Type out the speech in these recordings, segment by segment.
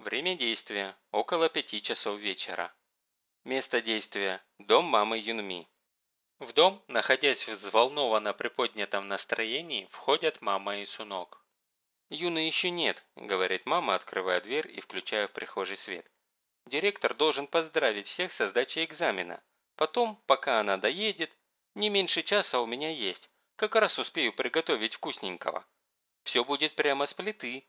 Время действия – около пяти часов вечера. Место действия – дом мамы Юнми. В дом, находясь в взволнованно приподнятом настроении, входят мама и Сунок. «Юны еще нет», – говорит мама, открывая дверь и включая в прихожий свет. «Директор должен поздравить всех со сдачей экзамена. Потом, пока она доедет, не меньше часа у меня есть. Как раз успею приготовить вкусненького. Все будет прямо с плиты».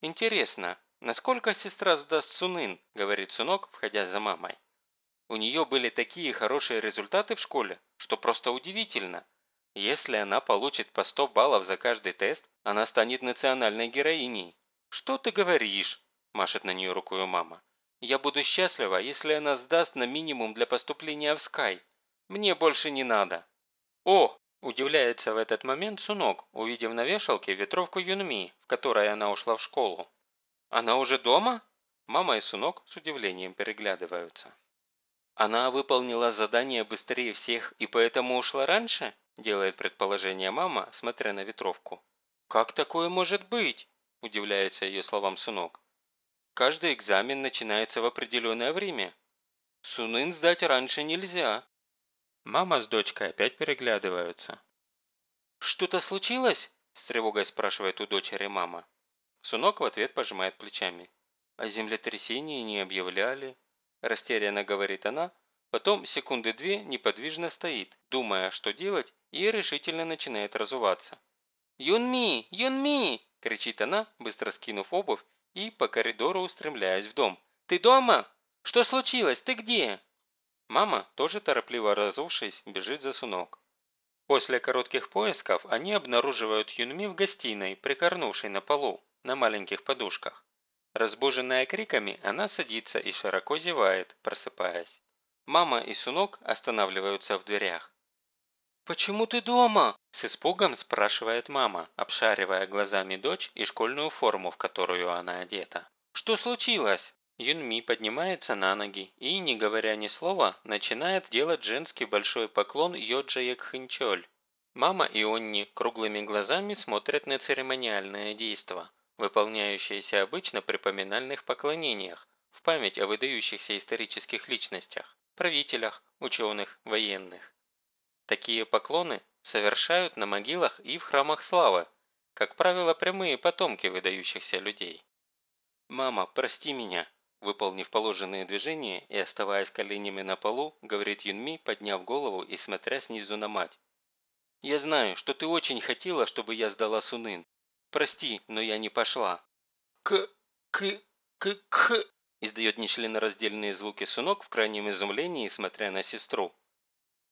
«Интересно, насколько сестра сдаст Сунын?» – говорит Сунок, входя за мамой. У нее были такие хорошие результаты в школе, что просто удивительно. Если она получит по 100 баллов за каждый тест, она станет национальной героиней. «Что ты говоришь?» – машет на нее рукой мама. «Я буду счастлива, если она сдаст на минимум для поступления в Скай. Мне больше не надо». «О!» – удивляется в этот момент Сунок, увидев на вешалке ветровку Юнми, в которой она ушла в школу. «Она уже дома?» Мама и Сунок с удивлением переглядываются. «Она выполнила задание быстрее всех и поэтому ушла раньше?» делает предположение мама, смотря на ветровку. «Как такое может быть?» – удивляется ее словам Сунок. «Каждый экзамен начинается в определенное время. Сунын сдать раньше нельзя». Мама с дочкой опять переглядываются. «Что-то случилось?» – с тревогой спрашивает у дочери мама. Сунок в ответ пожимает плечами. «О землетрясении не объявляли. Растерянно говорит она, потом секунды две неподвижно стоит, думая, что делать, и решительно начинает разуваться. «Юнми! Юнми!» – кричит она, быстро скинув обувь и по коридору устремляясь в дом. «Ты дома? Что случилось? Ты где?» Мама, тоже торопливо разувшись, бежит за сунок. После коротких поисков они обнаруживают Юнми в гостиной, прикорнувшей на полу, на маленьких подушках. Разбуженная криками, она садится и широко зевает, просыпаясь. Мама и Сунок останавливаются в дверях. «Почему ты дома?» – с испугом спрашивает мама, обшаривая глазами дочь и школьную форму, в которую она одета. «Что случилось?» Юнми поднимается на ноги и, не говоря ни слова, начинает делать женский большой поклон Йоджаек Хинчоль. Мама и Онни круглыми глазами смотрят на церемониальное действо выполняющиеся обычно при поминальных поклонениях в память о выдающихся исторических личностях, правителях, ученых, военных. Такие поклоны совершают на могилах и в храмах славы, как правило, прямые потомки выдающихся людей. «Мама, прости меня», выполнив положенные движения и оставаясь коленями на полу, говорит Юнми, подняв голову и смотря снизу на мать. «Я знаю, что ты очень хотела, чтобы я сдала Сунын, Прости, но я не пошла». «К... к... к... к...» издает нечленораздельные звуки сынок в крайнем изумлении, смотря на сестру.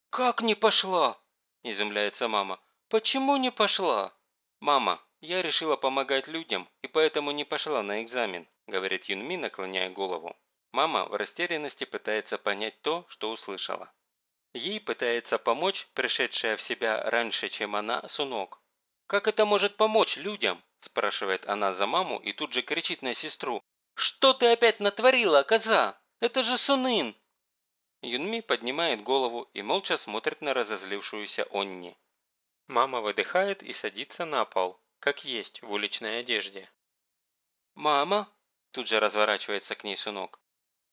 «Как не пошла?» – изумляется мама. «Почему не пошла?» «Мама, я решила помогать людям и поэтому не пошла на экзамен», – говорит Юнми, наклоняя голову. Мама в растерянности пытается понять то, что услышала. Ей пытается помочь пришедшая в себя раньше, чем она, Сунок. «Как это может помочь людям?» – спрашивает она за маму и тут же кричит на сестру. «Что ты опять натворила, коза? Это же Сунын!» Юнми поднимает голову и молча смотрит на разозлившуюся Онни. Мама выдыхает и садится на пол, как есть, в уличной одежде. «Мама?» – тут же разворачивается к ней Сунок.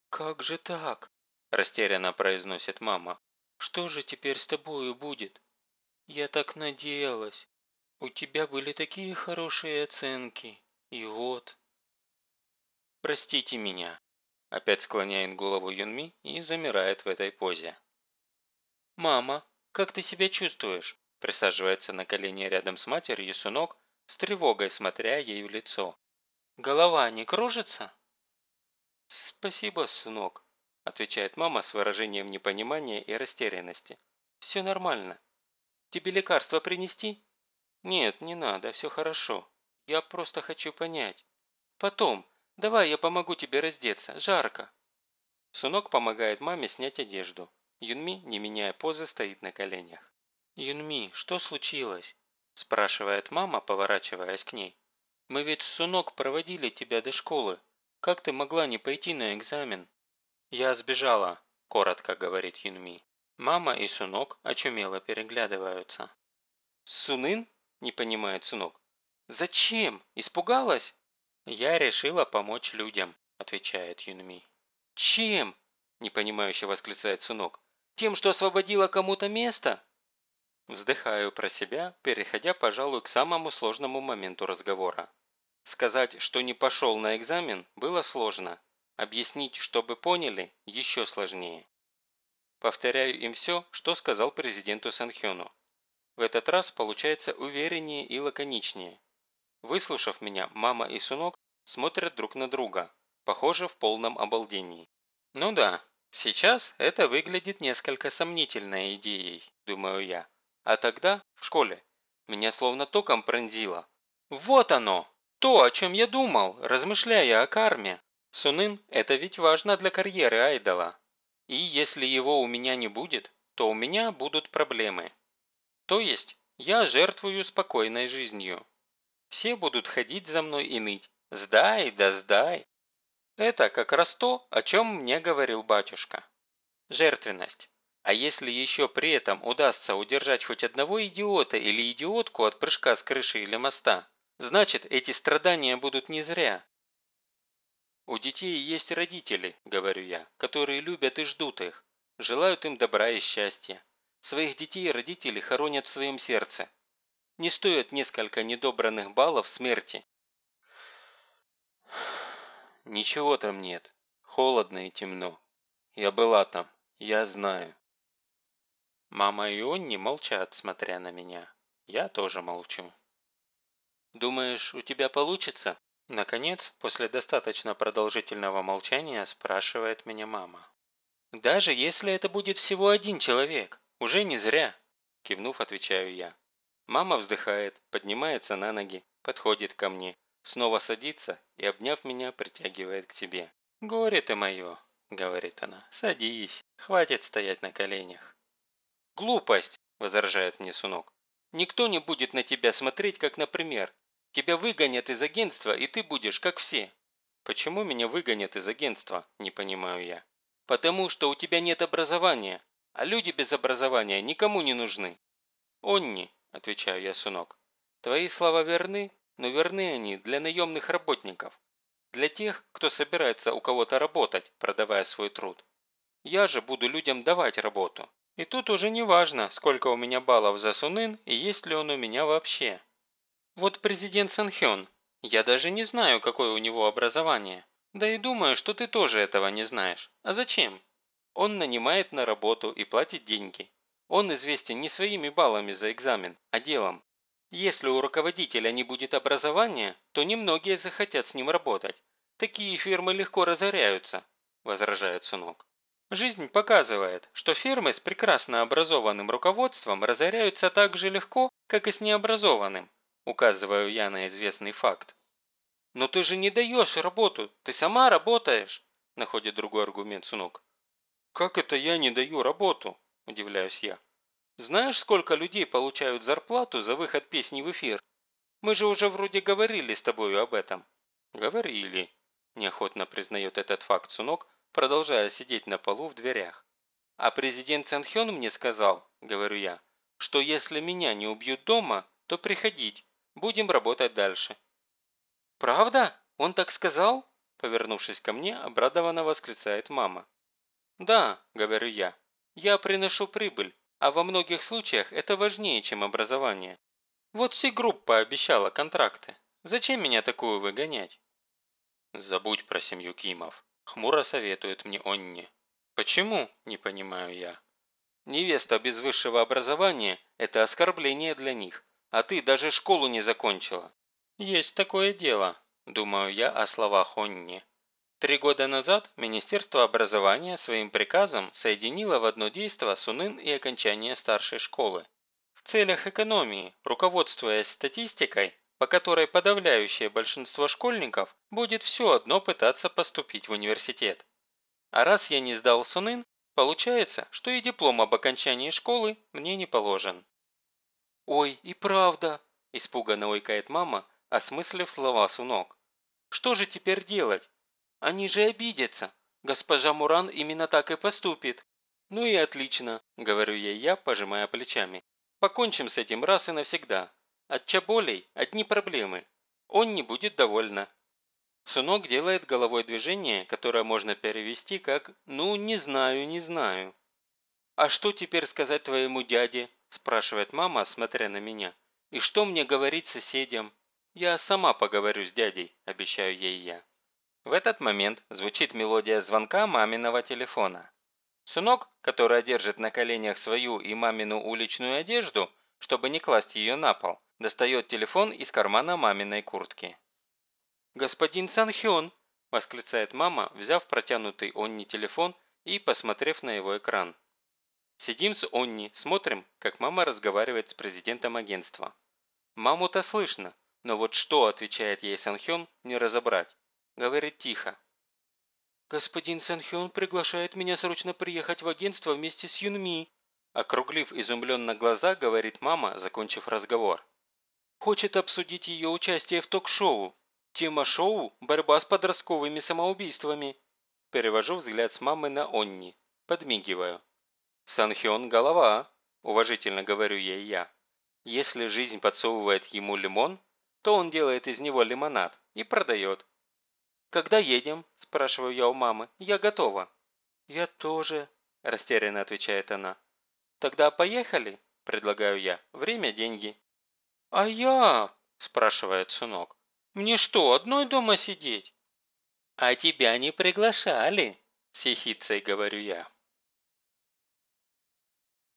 «Как же так?» – растерянно произносит мама. «Что же теперь с тобою будет? Я так надеялась». У тебя были такие хорошие оценки. И вот. Простите меня. Опять склоняет голову Юнми и замирает в этой позе. «Мама, как ты себя чувствуешь?» Присаживается на колени рядом с матерью Сунок, с тревогой смотря ей в лицо. «Голова не кружится?» «Спасибо, Сунок», отвечает мама с выражением непонимания и растерянности. «Все нормально. Тебе лекарство принести?» «Нет, не надо, все хорошо. Я просто хочу понять. Потом. Давай я помогу тебе раздеться, жарко». Сунок помогает маме снять одежду. Юнми, не меняя позы, стоит на коленях. «Юнми, что случилось?» – спрашивает мама, поворачиваясь к ней. «Мы ведь Сунок проводили тебя до школы. Как ты могла не пойти на экзамен?» «Я сбежала», – коротко говорит Юнми. Мама и Сунок очумело переглядываются. «Сунын?» – не понимает сынок. «Зачем? Испугалась?» «Я решила помочь людям», – отвечает Юнми. «Чем?» – непонимающе восклицает Сунок. «Тем, что освободила кому-то место?» Вздыхаю про себя, переходя, пожалуй, к самому сложному моменту разговора. Сказать, что не пошел на экзамен, было сложно. Объяснить, чтобы поняли, еще сложнее. Повторяю им все, что сказал президенту Санхёну. В этот раз получается увереннее и лаконичнее. Выслушав меня, мама и Сунок смотрят друг на друга, похоже, в полном обалдении. Ну да, сейчас это выглядит несколько сомнительной идеей, думаю я. А тогда, в школе, меня словно током пронзило. Вот оно! То, о чем я думал, размышляя о карме. Сунын – это ведь важно для карьеры айдола. И если его у меня не будет, то у меня будут проблемы. То есть, я жертвую спокойной жизнью. Все будут ходить за мной и ныть. Сдай, да сдай. Это как раз то, о чем мне говорил батюшка. Жертвенность. А если еще при этом удастся удержать хоть одного идиота или идиотку от прыжка с крыши или моста, значит эти страдания будут не зря. «У детей есть родители», – говорю я, – «которые любят и ждут их, желают им добра и счастья. Своих детей родители хоронят в своем сердце. Не стоит несколько недобранных баллов смерти». «Ничего там нет. Холодно и темно. Я была там. Я знаю». Мама и Онни молчат, смотря на меня. Я тоже молчу. «Думаешь, у тебя получится?» Наконец, после достаточно продолжительного молчания, спрашивает меня мама. «Даже если это будет всего один человек, уже не зря!» Кивнув, отвечаю я. Мама вздыхает, поднимается на ноги, подходит ко мне, снова садится и, обняв меня, притягивает к себе. «Горе ты мое!» – говорит она. «Садись, хватит стоять на коленях». «Глупость!» – возражает мне Сунок. «Никто не будет на тебя смотреть, как на пример. Тебя выгонят из агентства, и ты будешь, как все». «Почему меня выгонят из агентства?» – не понимаю я. «Потому что у тебя нет образования, а люди без образования никому не нужны». «Онни», – отвечаю я, Сунок, – «твои слова верны, но верны они для наемных работников, для тех, кто собирается у кого-то работать, продавая свой труд. Я же буду людям давать работу. И тут уже не важно, сколько у меня баллов за Сунын и есть ли он у меня вообще. Вот президент Санхён. Я даже не знаю, какое у него образование. Да и думаю, что ты тоже этого не знаешь. А зачем? Он нанимает на работу и платит деньги. Он известен не своими баллами за экзамен, а делом. Если у руководителя не будет образования, то немногие захотят с ним работать. Такие фирмы легко разоряются, возражает Сунок. Жизнь показывает, что фирмы с прекрасно образованным руководством разоряются так же легко, как и с необразованным, указываю я на известный факт. «Но ты же не даешь работу, ты сама работаешь», находит другой аргумент Сунок. «Как это я не даю работу?» – удивляюсь я. «Знаешь, сколько людей получают зарплату за выход песни в эфир? Мы же уже вроде говорили с тобою об этом». «Говорили», – неохотно признает этот факт Сунок, продолжая сидеть на полу в дверях. «А президент Цэнхён мне сказал, — говорю я, — что если меня не убьют дома, то приходить, будем работать дальше». «Правда? Он так сказал?» Повернувшись ко мне, обрадованно восклицает мама. «Да, — говорю я, — я приношу прибыль, а во многих случаях это важнее, чем образование. Вот Си-группа обещала контракты. Зачем меня такую выгонять?» «Забудь про семью Кимов», Хмуро советует мне Онни. Почему? Не понимаю я. Невеста без высшего образования – это оскорбление для них, а ты даже школу не закончила. Есть такое дело, думаю я о словах Онни. Три года назад Министерство образования своим приказом соединило в одно действо Сунын и окончание старшей школы. В целях экономии, руководствуясь статистикой, по которой подавляющее большинство школьников будет все одно пытаться поступить в университет. А раз я не сдал Сунын, получается, что и диплом об окончании школы мне не положен. «Ой, и правда!» – испуганно ойкает мама, осмыслив слова Сунок. «Что же теперь делать? Они же обидятся. Госпожа Муран именно так и поступит». «Ну и отлично», – говорю ей я, пожимая плечами. «Покончим с этим раз и навсегда. От Чаболей одни проблемы. Он не будет довольна. Сунок делает головой движение, которое можно перевести как «ну, не знаю, не знаю». «А что теперь сказать твоему дяде?» – спрашивает мама, смотря на меня. «И что мне говорить соседям?» «Я сама поговорю с дядей», – обещаю ей я. В этот момент звучит мелодия звонка маминого телефона. Сунок, которая держит на коленях свою и мамину уличную одежду, чтобы не класть ее на пол, достает телефон из кармана маминой куртки. «Господин Санхён!» – восклицает мама, взяв протянутый Онни телефон и посмотрев на его экран. Сидим с Онни, смотрим, как мама разговаривает с президентом агентства. Маму-то слышно, но вот что отвечает ей Санхён, не разобрать. Говорит тихо. «Господин Санхён приглашает меня срочно приехать в агентство вместе с Юнми», округлив изумленно глаза, говорит мама, закончив разговор. «Хочет обсудить ее участие в ток-шоу. Тема шоу – борьба с подростковыми самоубийствами». Перевожу взгляд с мамы на Онни. Подмигиваю. «Санхён – голова», – уважительно говорю ей я. «Если жизнь подсовывает ему лимон, то он делает из него лимонад и продает. «Когда едем?» – спрашиваю я у мамы. «Я готова». «Я тоже», – растерянно отвечает она. «Тогда поехали?» – предлагаю я. «Время – деньги». «А я?» – спрашивает сынок. «Мне что, одной дома сидеть?» «А тебя не приглашали?» – с ехицей говорю я.